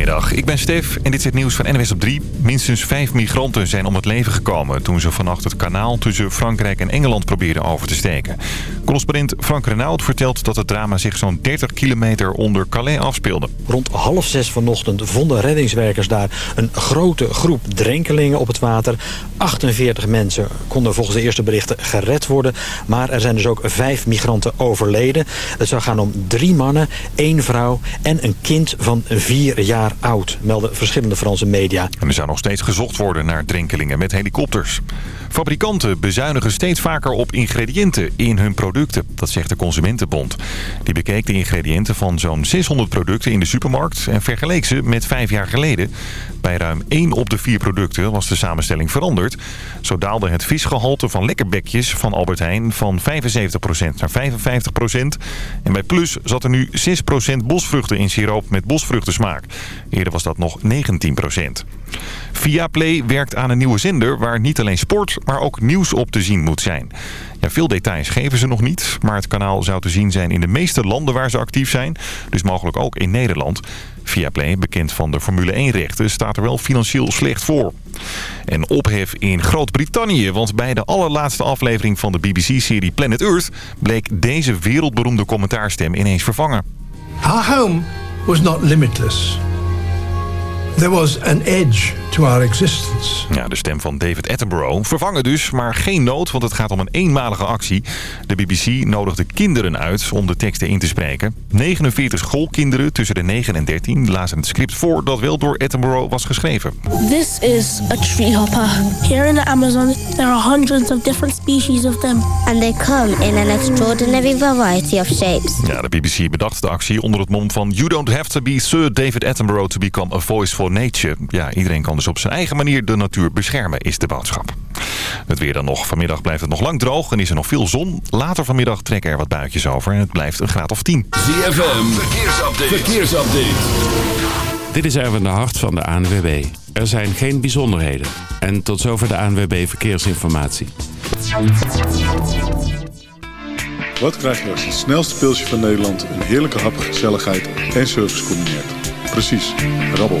Goedemiddag, ik ben Stef en dit is het nieuws van NWS op 3. Minstens vijf migranten zijn om het leven gekomen... toen ze vannacht het kanaal tussen Frankrijk en Engeland probeerden over te steken. Correspondent Frank Renaud vertelt dat het drama zich zo'n 30 kilometer onder Calais afspeelde. Rond half zes vanochtend vonden reddingswerkers daar een grote groep drenkelingen op het water. 48 mensen konden volgens de eerste berichten gered worden. Maar er zijn dus ook vijf migranten overleden. Het zou gaan om drie mannen, één vrouw en een kind van vier jaar oud, melden verschillende Franse media. En er zou nog steeds gezocht worden naar drenkelingen met helikopters. Fabrikanten bezuinigen steeds vaker op ingrediënten in hun producten. Dat zegt de Consumentenbond. Die bekeek de ingrediënten van zo'n 600 producten in de supermarkt... en vergeleek ze met vijf jaar geleden. Bij ruim 1 op de 4 producten was de samenstelling veranderd. Zo daalde het visgehalte van lekkerbekjes van Albert Heijn... van 75% naar 55%. En bij Plus zat er nu 6% bosvruchten in siroop met bosvruchtensmaak. Eerder was dat nog 19%. Viaplay werkt aan een nieuwe zender waar niet alleen sport, maar ook nieuws op te zien moet zijn. Ja, veel details geven ze nog niet, maar het kanaal zou te zien zijn in de meeste landen waar ze actief zijn. Dus mogelijk ook in Nederland. Viaplay, bekend van de Formule 1-rechten, staat er wel financieel slecht voor. En ophef in Groot-Brittannië, want bij de allerlaatste aflevering van de BBC-serie Planet Earth... bleek deze wereldberoemde commentaarstem ineens vervangen. Our home was not limitless. There was an edge to our existence. Ja, de stem van David Attenborough. Vervangen dus, maar geen nood, want het gaat om een eenmalige actie. De BBC nodigde kinderen uit om de teksten in te spreken. 49 schoolkinderen tussen de 9 en 13 lazen het script voor dat wel door Attenborough was geschreven. This is a treehopper. Here in the Amazon, there are hundreds of different species of them. And they come in an extraordinary variety of shapes. Ja, de BBC bedacht de actie onder het mom van... You don't have to be Sir David Attenborough to become a voice for nature. Ja, iedereen kan dus op zijn eigen manier de natuur beschermen, is de boodschap. Het weer dan nog. Vanmiddag blijft het nog lang droog en is er nog veel zon. Later vanmiddag trekken er wat buitjes over en het blijft een graad of 10. ZFM, verkeersupdate. verkeersupdate. Dit is Erwin de Hart van de ANWB. Er zijn geen bijzonderheden. En tot zover de ANWB Verkeersinformatie. Wat krijg je als het snelste pilsje van Nederland... een heerlijke hap, gezelligheid en service combineert? Precies, rabbel.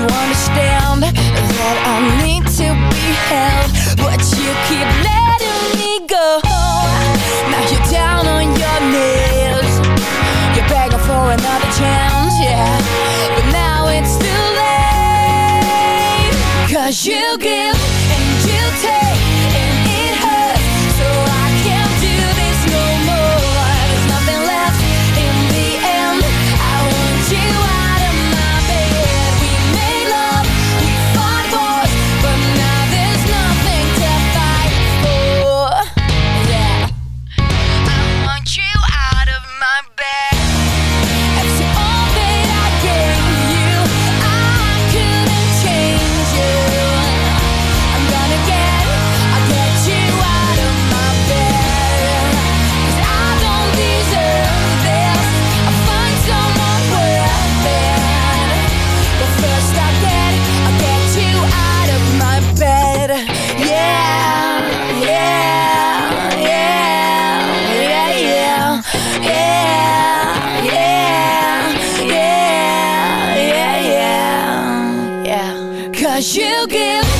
you understand That I need to be held But you keep letting me go. Now you're down on your knees. You're begging for another chance, yeah. But now it's too late Cause you Cause you give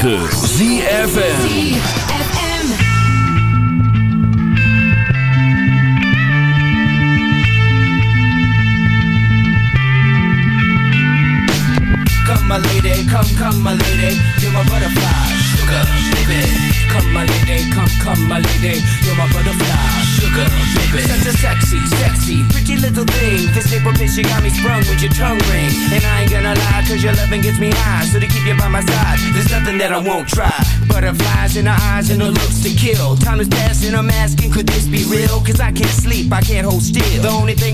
9.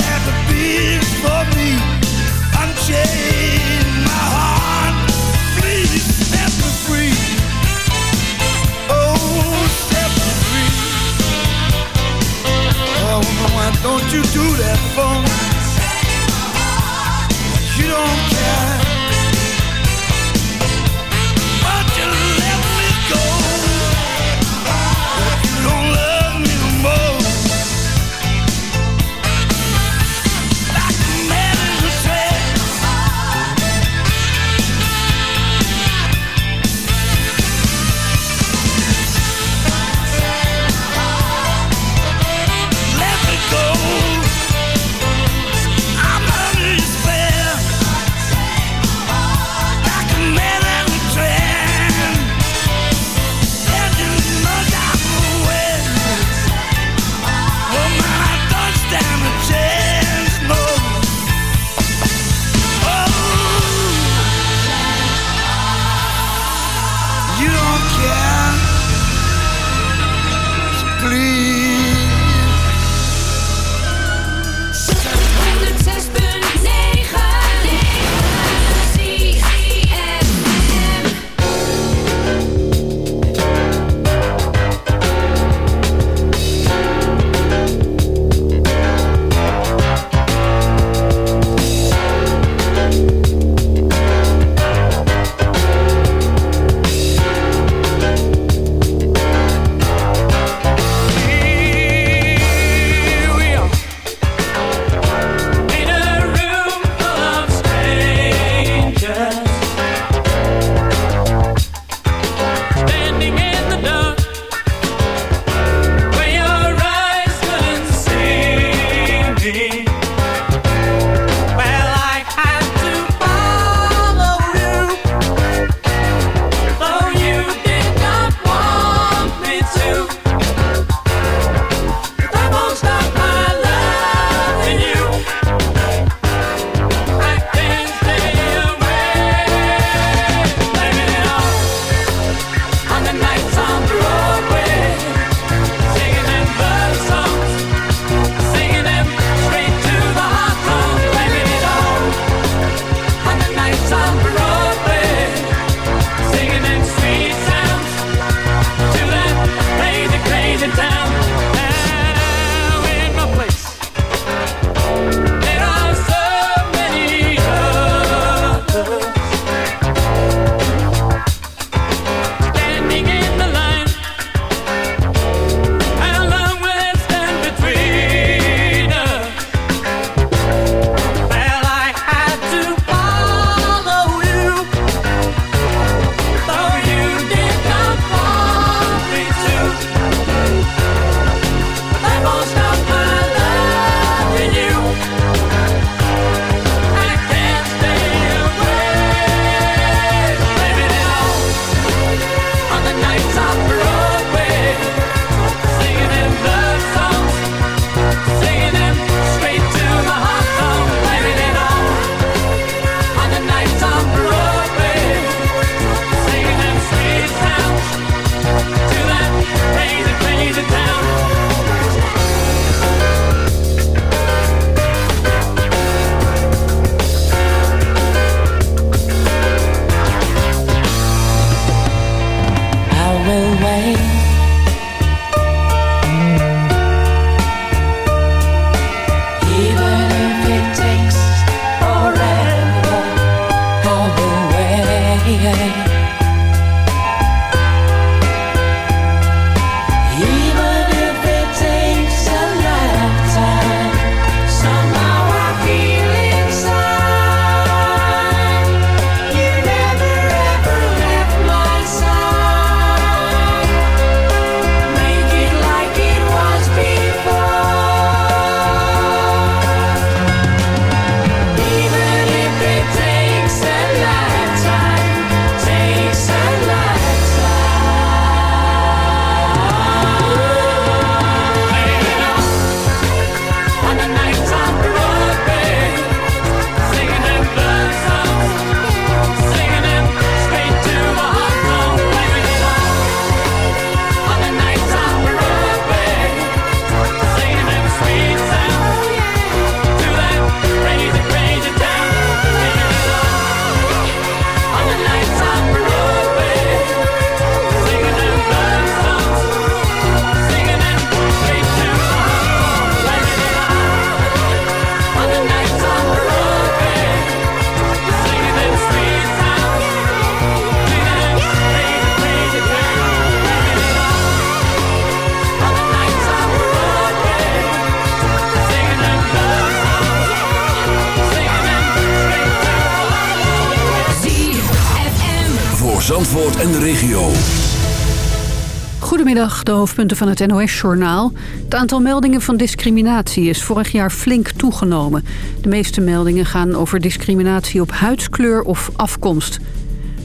that Zandvoort en de regio. Goedemiddag, de hoofdpunten van het NOS-journaal. Het aantal meldingen van discriminatie is vorig jaar flink toegenomen. De meeste meldingen gaan over discriminatie op huidskleur of afkomst.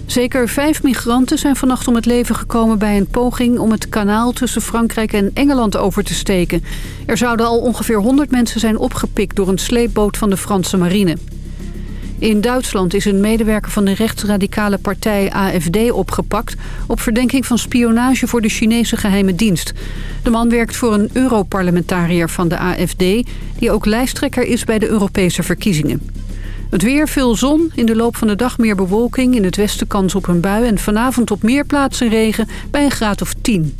Zeker vijf migranten zijn vannacht om het leven gekomen bij een poging om het kanaal tussen Frankrijk en Engeland over te steken. Er zouden al ongeveer 100 mensen zijn opgepikt door een sleepboot van de Franse marine. In Duitsland is een medewerker van de rechtsradicale partij AFD opgepakt... op verdenking van spionage voor de Chinese geheime dienst. De man werkt voor een Europarlementariër van de AFD... die ook lijsttrekker is bij de Europese verkiezingen. Het weer, veel zon, in de loop van de dag meer bewolking... in het westen kans op een bui en vanavond op meer plaatsen regen bij een graad of 10.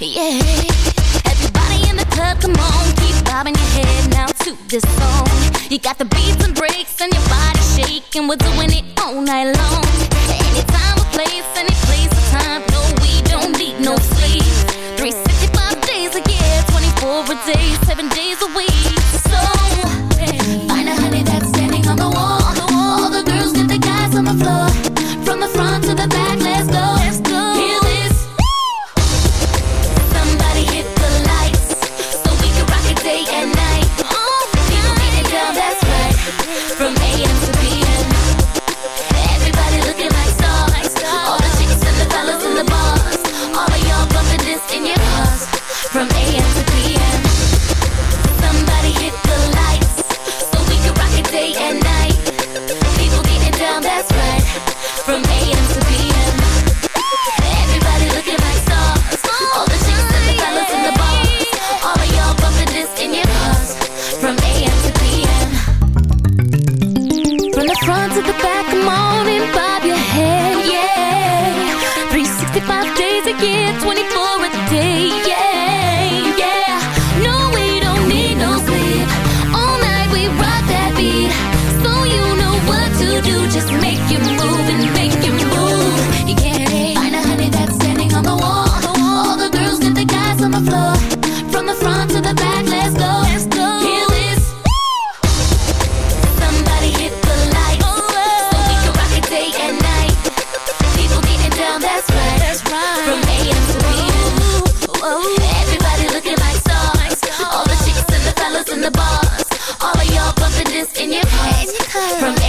yeah. Everybody in the club, come on, keep bobbing your head now to this song. You got the beats and breaks and your body shaking, we're doing it all night long From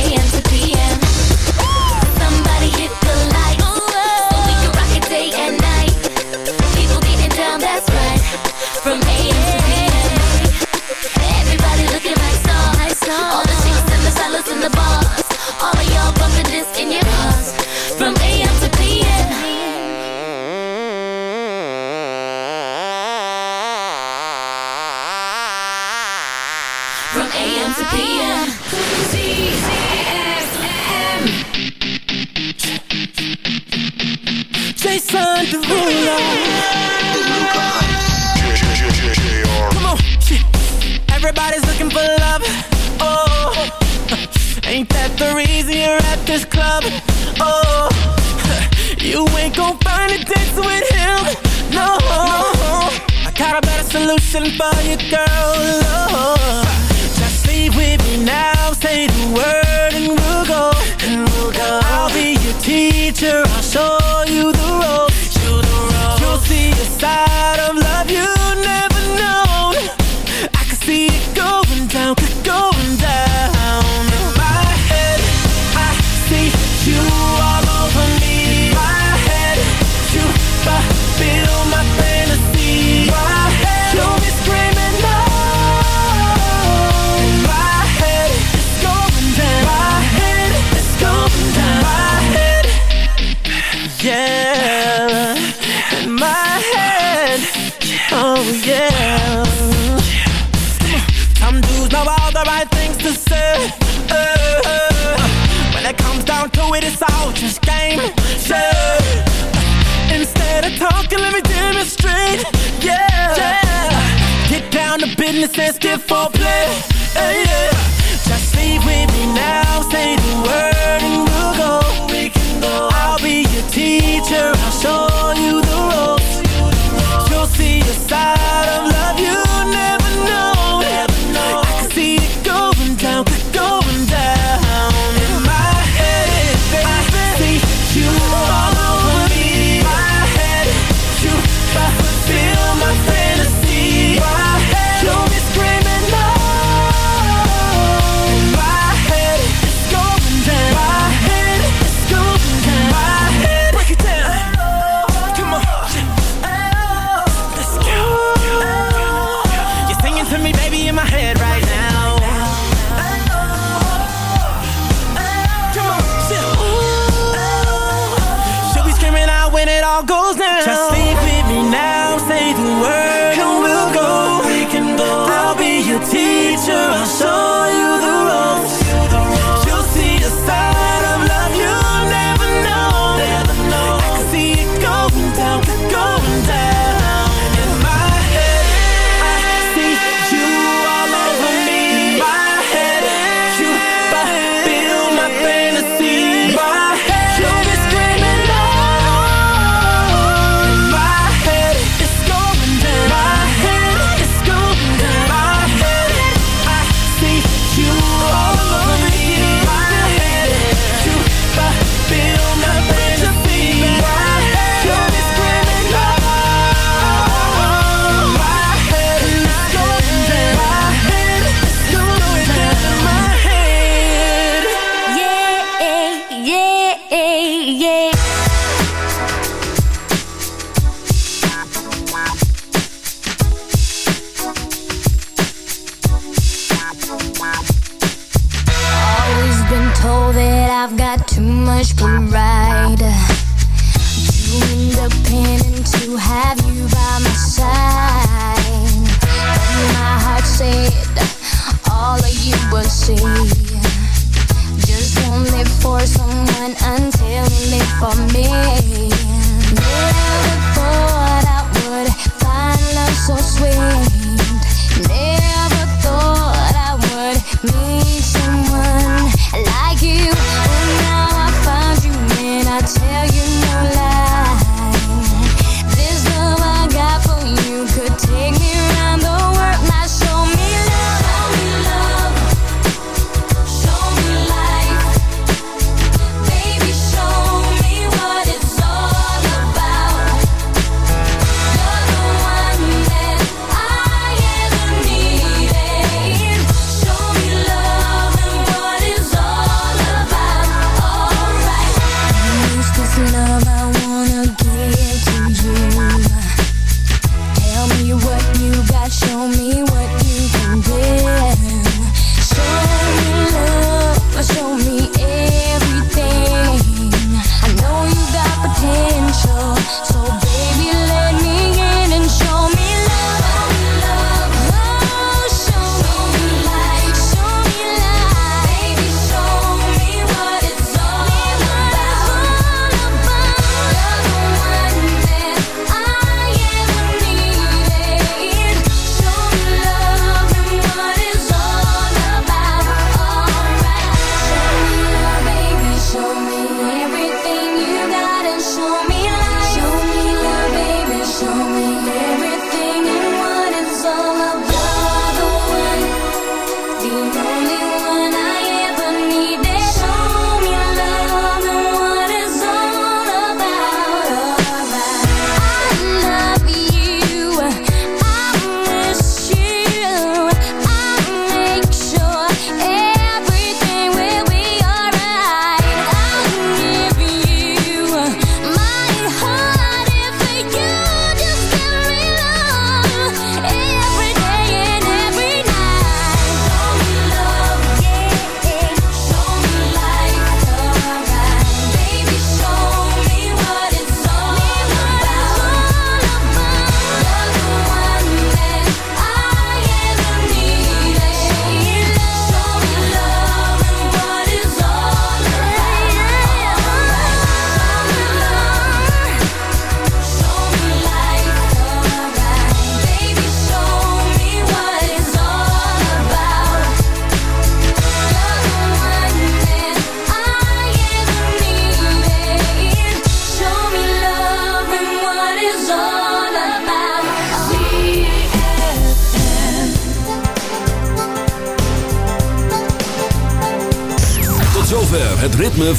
girl. business and stiff for play. Hey, yeah. Just leave with me now